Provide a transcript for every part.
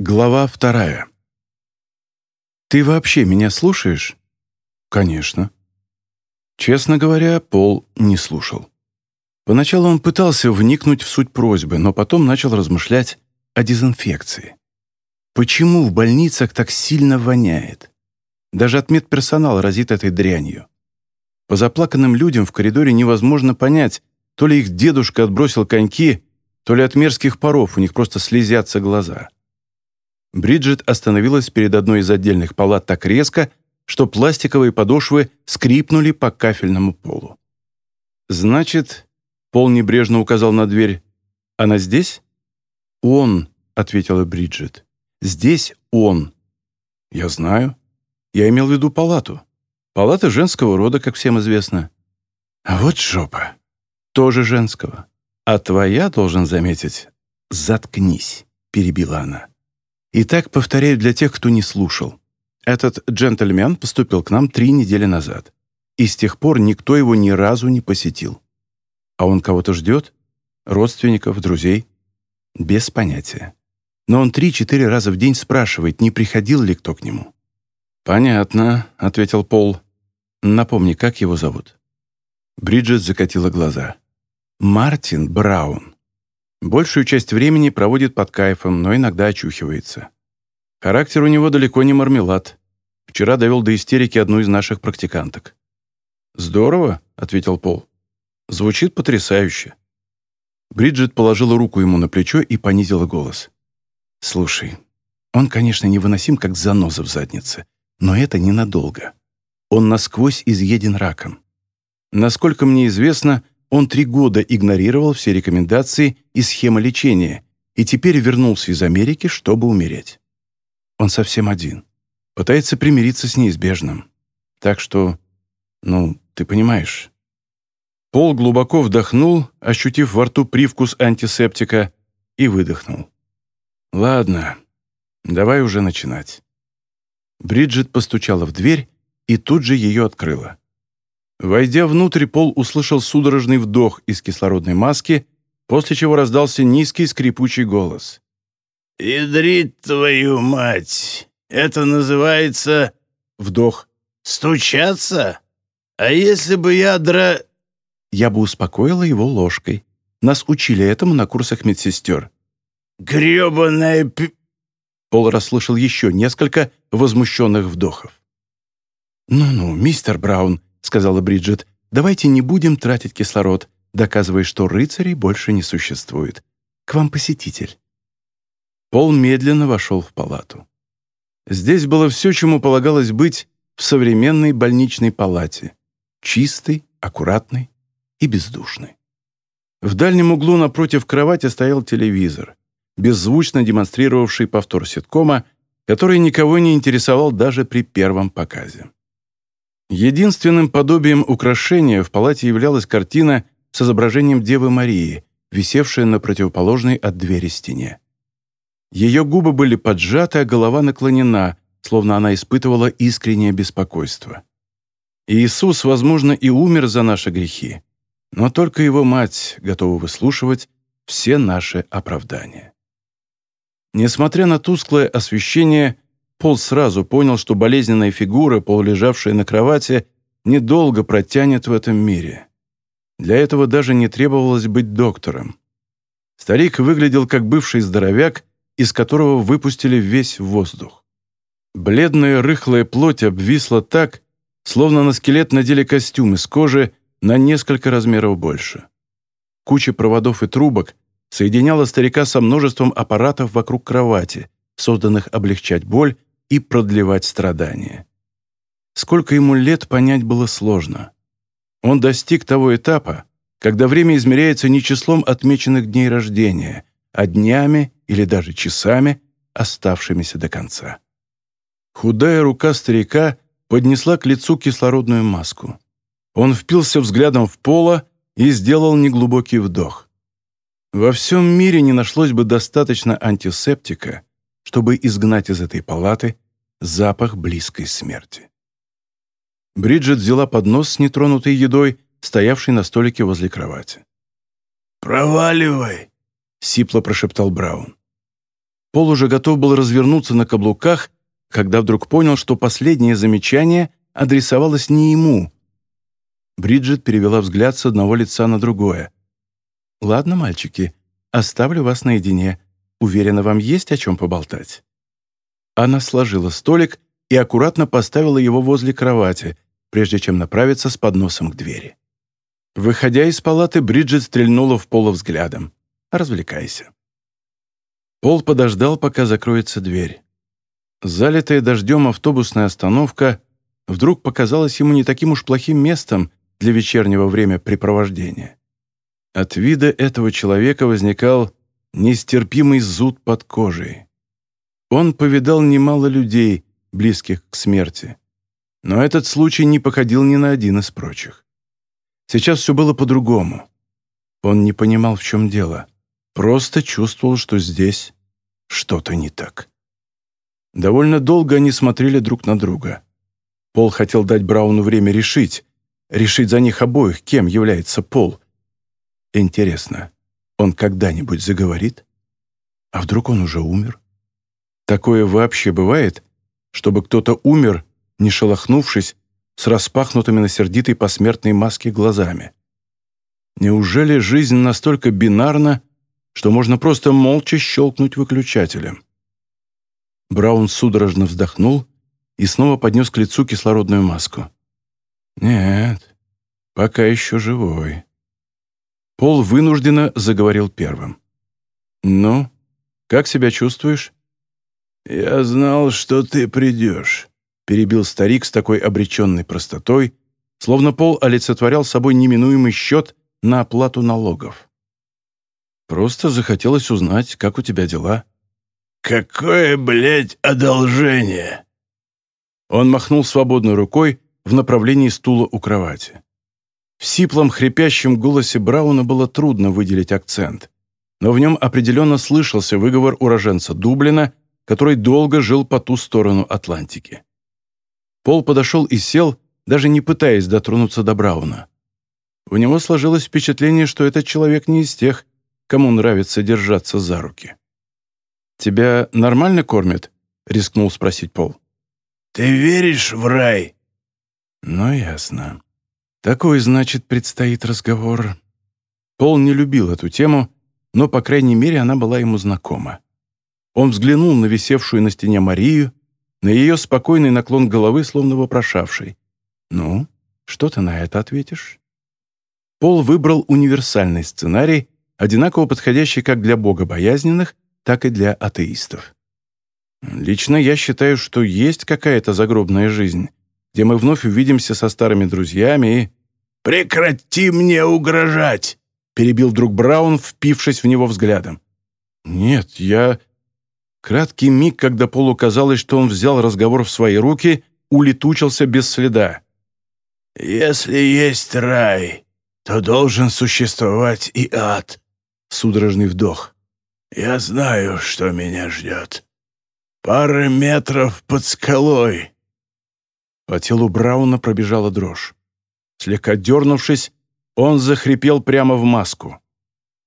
Глава вторая. «Ты вообще меня слушаешь?» «Конечно». Честно говоря, Пол не слушал. Поначалу он пытался вникнуть в суть просьбы, но потом начал размышлять о дезинфекции. Почему в больницах так сильно воняет? Даже от медперсонала разит этой дрянью. По заплаканным людям в коридоре невозможно понять, то ли их дедушка отбросил коньки, то ли от мерзких паров у них просто слезятся глаза. Бриджит остановилась перед одной из отдельных палат так резко, что пластиковые подошвы скрипнули по кафельному полу. «Значит...» — Пол небрежно указал на дверь. «Она здесь?» «Он», — ответила Бриджит. «Здесь он». «Я знаю. Я имел в виду палату. Палата женского рода, как всем известно». «А вот жопа. Тоже женского. А твоя, должен заметить, заткнись», — перебила она. Итак, повторяю для тех, кто не слушал. Этот джентльмен поступил к нам три недели назад, и с тех пор никто его ни разу не посетил. А он кого-то ждет? Родственников, друзей? Без понятия. Но он три-четыре раза в день спрашивает, не приходил ли кто к нему. «Понятно», — ответил Пол. «Напомни, как его зовут?» Бриджит закатила глаза. «Мартин Браун». Большую часть времени проводит под кайфом, но иногда очухивается. Характер у него далеко не мармелад. Вчера довел до истерики одну из наших практиканток. «Здорово», — ответил Пол. «Звучит потрясающе». Бриджит положила руку ему на плечо и понизила голос. «Слушай, он, конечно, невыносим, как заноза в заднице, но это ненадолго. Он насквозь изъеден раком. Насколько мне известно, он три года игнорировал все рекомендации и схемы лечения и теперь вернулся из Америки, чтобы умереть. Он совсем один. Пытается примириться с неизбежным. Так что, ну, ты понимаешь. Пол глубоко вдохнул, ощутив во рту привкус антисептика, и выдохнул. «Ладно, давай уже начинать». Бриджит постучала в дверь и тут же ее открыла. Войдя внутрь, Пол услышал судорожный вдох из кислородной маски, после чего раздался низкий скрипучий голос. «Ядрить твою мать! Это называется...» Вдох. «Стучаться? А если бы я дра...» Я бы успокоила его ложкой. Нас учили этому на курсах медсестер. «Гребаная пи...» Пол расслышал еще несколько возмущенных вдохов. «Ну-ну, мистер Браун», — сказала Бриджит, «давайте не будем тратить кислород, доказывая, что рыцарей больше не существует. К вам посетитель». Пол медленно вошел в палату. Здесь было все, чему полагалось быть в современной больничной палате. Чистый, аккуратный и бездушный. В дальнем углу напротив кровати стоял телевизор, беззвучно демонстрировавший повтор ситкома, который никого не интересовал даже при первом показе. Единственным подобием украшения в палате являлась картина с изображением Девы Марии, висевшая на противоположной от двери стене. Ее губы были поджаты, а голова наклонена, словно она испытывала искреннее беспокойство. Иисус, возможно, и умер за наши грехи, но только его мать готова выслушивать все наши оправдания. Несмотря на тусклое освещение, Пол сразу понял, что болезненная фигура, полулежавшая на кровати, недолго протянет в этом мире. Для этого даже не требовалось быть доктором. Старик выглядел как бывший здоровяк, из которого выпустили весь воздух. Бледная рыхлая плоть обвисла так, словно на скелет надели костюм из кожи на несколько размеров больше. Куча проводов и трубок соединяла старика со множеством аппаратов вокруг кровати, созданных облегчать боль и продлевать страдания. Сколько ему лет, понять было сложно. Он достиг того этапа, когда время измеряется не числом отмеченных дней рождения, а днями или даже часами, оставшимися до конца. Худая рука старика поднесла к лицу кислородную маску. Он впился взглядом в поло и сделал неглубокий вдох. Во всем мире не нашлось бы достаточно антисептика, чтобы изгнать из этой палаты запах близкой смерти. Бриджит взяла поднос с нетронутой едой, стоявший на столике возле кровати. «Проваливай!» — сипло прошептал Браун. Пол уже готов был развернуться на каблуках, когда вдруг понял, что последнее замечание адресовалось не ему. Бриджит перевела взгляд с одного лица на другое. «Ладно, мальчики, оставлю вас наедине. Уверена, вам есть о чем поболтать». Она сложила столик и аккуратно поставила его возле кровати, прежде чем направиться с подносом к двери. Выходя из палаты, Бриджит стрельнула в Пола взглядом. «Развлекайся». Пол подождал, пока закроется дверь. Залитая дождем автобусная остановка вдруг показалась ему не таким уж плохим местом для вечернего времяпрепровождения. От вида этого человека возникал нестерпимый зуд под кожей. Он повидал немало людей, близких к смерти. Но этот случай не походил ни на один из прочих. Сейчас все было по-другому. Он не понимал, в чем дело. Просто чувствовал, что здесь что-то не так. Довольно долго они смотрели друг на друга. Пол хотел дать Брауну время решить, решить за них обоих, кем является Пол. Интересно, он когда-нибудь заговорит? А вдруг он уже умер? Такое вообще бывает, чтобы кто-то умер, не шелохнувшись, с распахнутыми на сердитой посмертной маске глазами. Неужели жизнь настолько бинарна, что можно просто молча щелкнуть выключателем? Браун судорожно вздохнул и снова поднес к лицу кислородную маску. «Нет, пока еще живой». Пол вынужденно заговорил первым. «Ну, как себя чувствуешь?» «Я знал, что ты придешь», — перебил старик с такой обреченной простотой, словно Пол олицетворял собой неминуемый счет на оплату налогов. «Просто захотелось узнать, как у тебя дела». «Какое, блядь, одолжение!» Он махнул свободной рукой в направлении стула у кровати. В сиплом, хрипящем голосе Брауна было трудно выделить акцент, но в нем определенно слышался выговор уроженца Дублина который долго жил по ту сторону Атлантики. Пол подошел и сел, даже не пытаясь дотронуться до Брауна. У него сложилось впечатление, что этот человек не из тех, кому нравится держаться за руки. «Тебя нормально кормят?» — рискнул спросить Пол. «Ты веришь в рай?» «Ну, ясно. Такой, значит, предстоит разговор». Пол не любил эту тему, но, по крайней мере, она была ему знакома. Он взглянул на висевшую на стене Марию, на ее спокойный наклон головы, словно вопрошавший. «Ну, что ты на это ответишь?» Пол выбрал универсальный сценарий, одинаково подходящий как для богобоязненных, так и для атеистов. Лично я считаю, что есть какая-то загробная жизнь, где мы вновь увидимся со старыми друзьями и... «Прекрати мне угрожать!» — перебил друг Браун, впившись в него взглядом. «Нет, я...» Краткий миг, когда Полу казалось, что он взял разговор в свои руки, улетучился без следа. «Если есть рай, то должен существовать и ад», — судорожный вдох. «Я знаю, что меня ждет. Пары метров под скалой». По телу Брауна пробежала дрожь. Слегка дернувшись, он захрипел прямо в маску.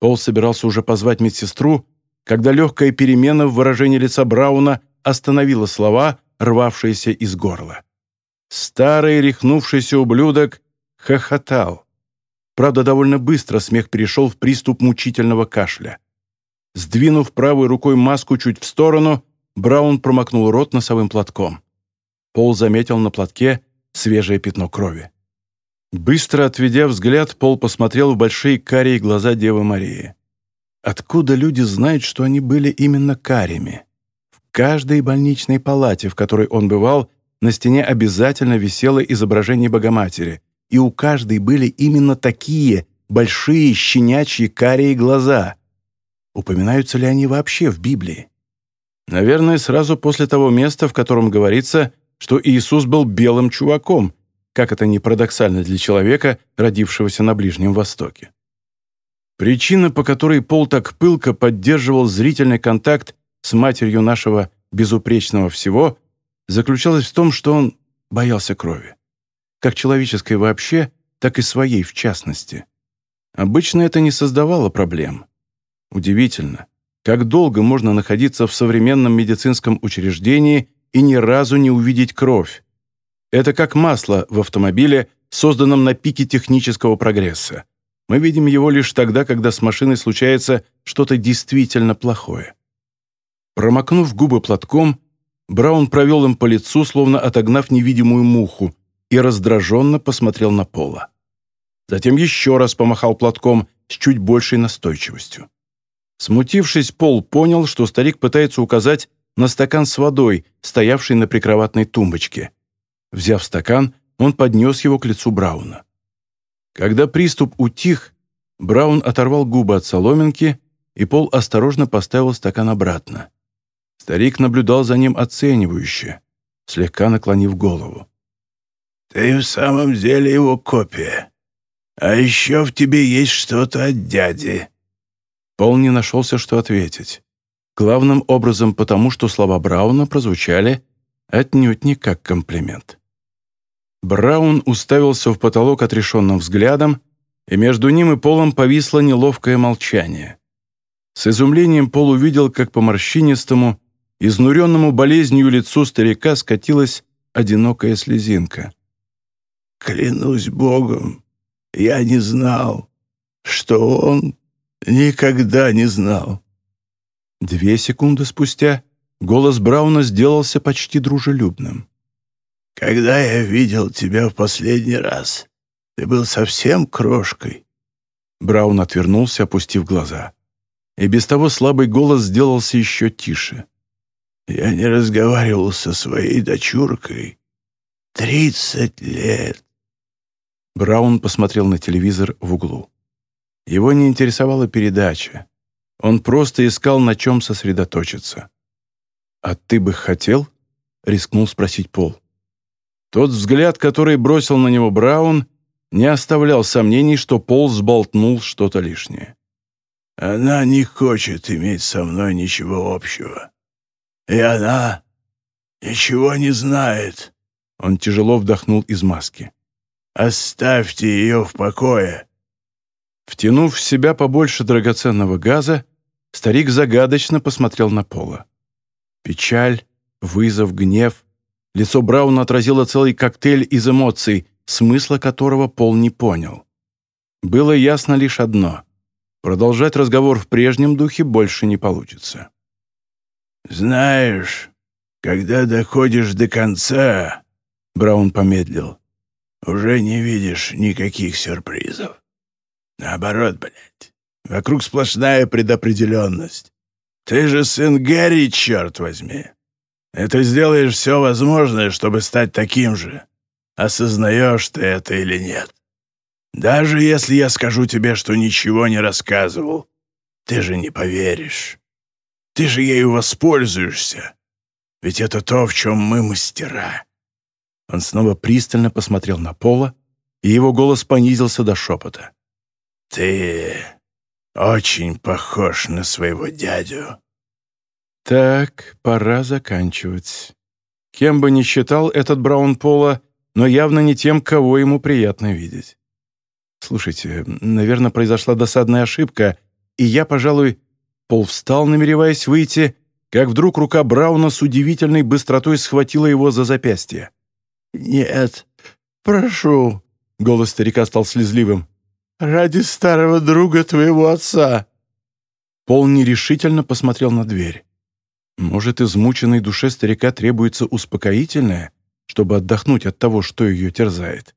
Пол собирался уже позвать медсестру, когда легкая перемена в выражении лица Брауна остановила слова, рвавшиеся из горла. Старый рехнувшийся ублюдок хохотал. Правда, довольно быстро смех перешел в приступ мучительного кашля. Сдвинув правой рукой маску чуть в сторону, Браун промокнул рот носовым платком. Пол заметил на платке свежее пятно крови. Быстро отведя взгляд, Пол посмотрел в большие карие глаза Девы Марии. Откуда люди знают, что они были именно карими? В каждой больничной палате, в которой он бывал, на стене обязательно висело изображение Богоматери, и у каждой были именно такие большие щенячьи карие глаза. Упоминаются ли они вообще в Библии? Наверное, сразу после того места, в котором говорится, что Иисус был белым чуваком, как это ни парадоксально для человека, родившегося на Ближнем Востоке. Причина, по которой Пол так пылко поддерживал зрительный контакт с матерью нашего безупречного всего, заключалась в том, что он боялся крови. Как человеческой вообще, так и своей в частности. Обычно это не создавало проблем. Удивительно. как долго можно находиться в современном медицинском учреждении и ни разу не увидеть кровь. Это как масло в автомобиле, созданном на пике технического прогресса. Мы видим его лишь тогда, когда с машиной случается что-то действительно плохое. Промокнув губы платком, Браун провел им по лицу, словно отогнав невидимую муху, и раздраженно посмотрел на Пола. Затем еще раз помахал платком с чуть большей настойчивостью. Смутившись, Пол понял, что старик пытается указать на стакан с водой, стоявший на прикроватной тумбочке. Взяв стакан, он поднес его к лицу Брауна. Когда приступ утих, Браун оторвал губы от соломинки, и Пол осторожно поставил стакан обратно. Старик наблюдал за ним оценивающе, слегка наклонив голову. «Ты в самом деле его копия. А еще в тебе есть что-то от дяди». Пол не нашелся, что ответить. Главным образом потому, что слова Брауна прозвучали отнюдь не как комплимент. Браун уставился в потолок отрешенным взглядом, и между ним и Полом повисло неловкое молчание. С изумлением Пол увидел, как по морщинистому, изнуренному болезнью лицу старика скатилась одинокая слезинка. «Клянусь Богом, я не знал, что он никогда не знал». Две секунды спустя голос Брауна сделался почти дружелюбным. «Когда я видел тебя в последний раз, ты был совсем крошкой». Браун отвернулся, опустив глаза. И без того слабый голос сделался еще тише. «Я не разговаривал со своей дочуркой. Тридцать лет. Браун посмотрел на телевизор в углу. Его не интересовала передача. Он просто искал, на чем сосредоточиться. «А ты бы хотел?» — рискнул спросить Пол. Тот взгляд, который бросил на него Браун, не оставлял сомнений, что Пол сболтнул что-то лишнее. «Она не хочет иметь со мной ничего общего. И она ничего не знает». Он тяжело вдохнул из маски. Оставьте ее в покое!» Втянув в себя побольше драгоценного газа, старик загадочно посмотрел на Пола. Печаль, вызов, гнев. Лицо Брауна отразило целый коктейль из эмоций, смысла которого Пол не понял. Было ясно лишь одно — продолжать разговор в прежнем духе больше не получится. «Знаешь, когда доходишь до конца...» — Браун помедлил уже не видишь никаких сюрпризов. Наоборот, блядь, вокруг сплошная предопределенность. Ты же сын Гэри, черт возьми. И ты сделаешь все возможное, чтобы стать таким же. Осознаешь ты это или нет? Даже если я скажу тебе, что ничего не рассказывал, ты же не поверишь. Ты же ею воспользуешься. Ведь это то, в чем мы мастера. Он снова пристально посмотрел на Пола, и его голос понизился до шепота. «Ты очень похож на своего дядю». «Так, пора заканчивать. Кем бы ни считал этот Браун Пола, но явно не тем, кого ему приятно видеть. Слушайте, наверное, произошла досадная ошибка, и я, пожалуй, Пол встал, намереваясь выйти, как вдруг рука Брауна с удивительной быстротой схватила его за запястье. «Нет, прошу», — голос старика стал слезливым. «Ради старого друга твоего отца». Пол нерешительно посмотрел на дверь. Может, измученной душе старика требуется успокоительное, чтобы отдохнуть от того, что ее терзает.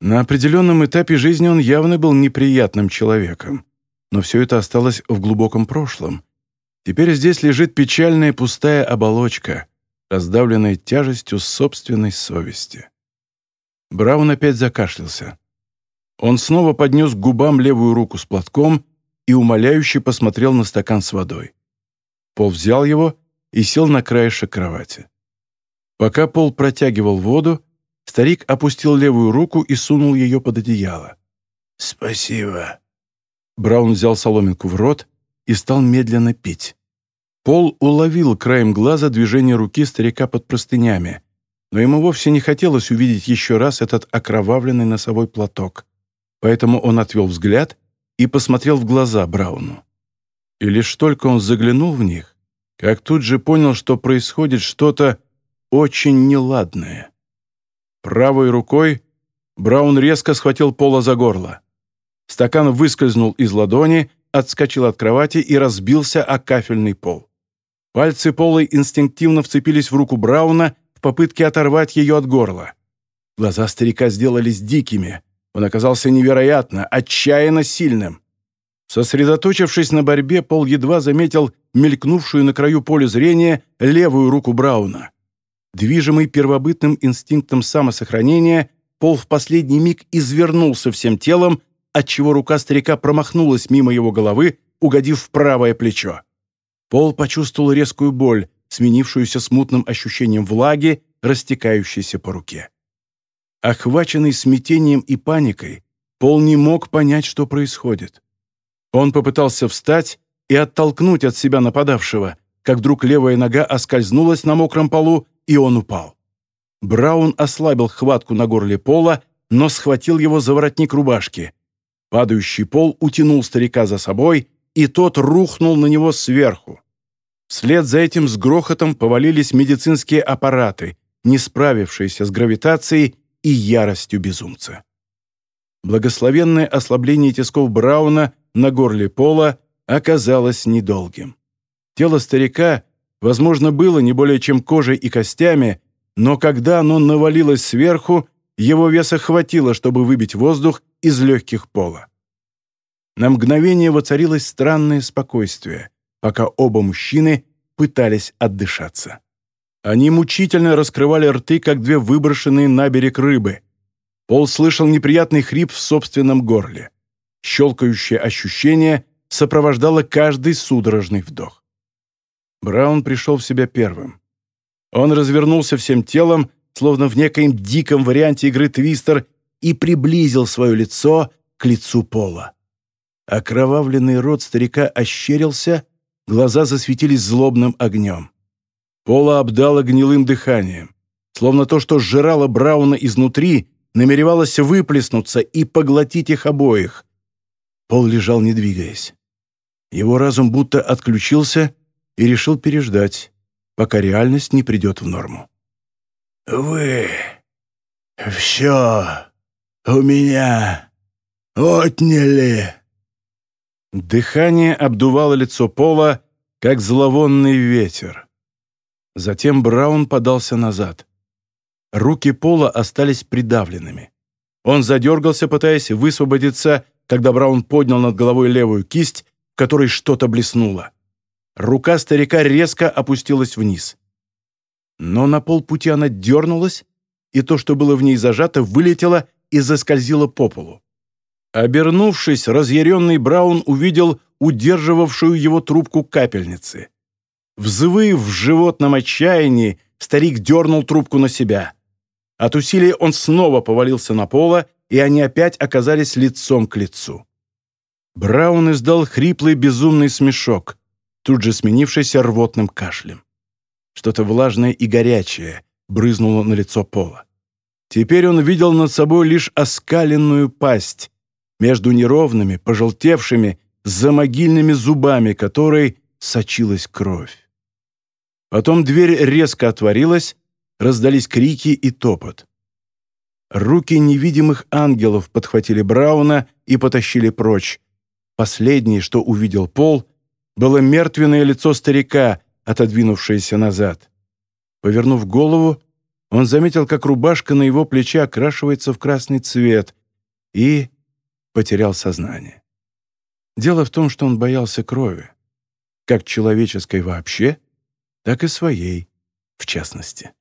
На определенном этапе жизни он явно был неприятным человеком, но все это осталось в глубоком прошлом. Теперь здесь лежит печальная пустая оболочка, раздавленной тяжестью собственной совести. Браун опять закашлялся. Он снова поднес к губам левую руку с платком и умоляюще посмотрел на стакан с водой. Пол взял его и сел на краешек кровати. Пока Пол протягивал воду, старик опустил левую руку и сунул ее под одеяло. «Спасибо». Браун взял соломинку в рот и стал медленно пить. Пол уловил краем глаза движение руки старика под простынями, но ему вовсе не хотелось увидеть еще раз этот окровавленный носовой платок. Поэтому он отвел взгляд и посмотрел в глаза Брауну. И лишь только он заглянул в них, как тут же понял, что происходит что-то очень неладное. Правой рукой Браун резко схватил Пола за горло. Стакан выскользнул из ладони, отскочил от кровати и разбился о кафельный пол. Пальцы Пола инстинктивно вцепились в руку Брауна в попытке оторвать ее от горла. Глаза старика сделались дикими. Он оказался невероятно, отчаянно сильным. Сосредоточившись на борьбе, Пол едва заметил мелькнувшую на краю поля зрения левую руку Брауна. Движимый первобытным инстинктом самосохранения, Пол в последний миг извернулся всем телом, отчего рука старика промахнулась мимо его головы, угодив в правое плечо. Пол почувствовал резкую боль, сменившуюся смутным ощущением влаги, растекающейся по руке. Охваченный смятением и паникой, Пол не мог понять, что происходит. Он попытался встать и оттолкнуть от себя нападавшего, как вдруг левая нога оскользнулась на мокром полу, и он упал. Браун ослабил хватку на горле Пола, но схватил его за воротник рубашки. Падающий пол утянул старика за собой, и тот рухнул на него сверху. Вслед за этим с грохотом повалились медицинские аппараты, не справившиеся с гравитацией и яростью безумца. Благословенное ослабление тисков Брауна на горле пола оказалось недолгим. Тело старика, возможно, было не более чем кожей и костями, но когда оно навалилось сверху, его веса хватило, чтобы выбить воздух из легких пола. На мгновение воцарилось странное спокойствие, пока оба мужчины пытались отдышаться. Они мучительно раскрывали рты, как две выброшенные на берег рыбы. Пол слышал неприятный хрип в собственном горле. Щелкающее ощущение сопровождало каждый судорожный вдох. Браун пришел в себя первым. Он развернулся всем телом, словно в некоем диком варианте игры «Твистер», и приблизил свое лицо к лицу Пола. Окровавленный рот старика ощерился, глаза засветились злобным огнем. Пола обдало гнилым дыханием, словно то, что сжирало Брауна изнутри, намеревалось выплеснуться и поглотить их обоих. Пол лежал, не двигаясь. Его разум будто отключился и решил переждать, пока реальность не придет в норму. «Вы все у меня отняли!» Дыхание обдувало лицо Пола, как зловонный ветер. Затем Браун подался назад. Руки Пола остались придавленными. Он задергался, пытаясь высвободиться, когда Браун поднял над головой левую кисть, в которой что-то блеснуло. Рука старика резко опустилась вниз. Но на полпути она дернулась, и то, что было в ней зажато, вылетело и заскользило по полу. Обернувшись, разъяренный Браун увидел удерживавшую его трубку капельницы. Взвыв в животном отчаянии, старик дернул трубку на себя. От усилия он снова повалился на пола, и они опять оказались лицом к лицу. Браун издал хриплый безумный смешок, тут же сменившийся рвотным кашлем. Что-то влажное и горячее брызнуло на лицо пола. Теперь он видел над собой лишь оскаленную пасть, между неровными, пожелтевшими, замогильными зубами которой сочилась кровь. Потом дверь резко отворилась, раздались крики и топот. Руки невидимых ангелов подхватили Брауна и потащили прочь. Последнее, что увидел Пол, было мертвенное лицо старика, отодвинувшееся назад. Повернув голову, он заметил, как рубашка на его плече окрашивается в красный цвет, и потерял сознание. Дело в том, что он боялся крови, как человеческой вообще, так и своей в частности.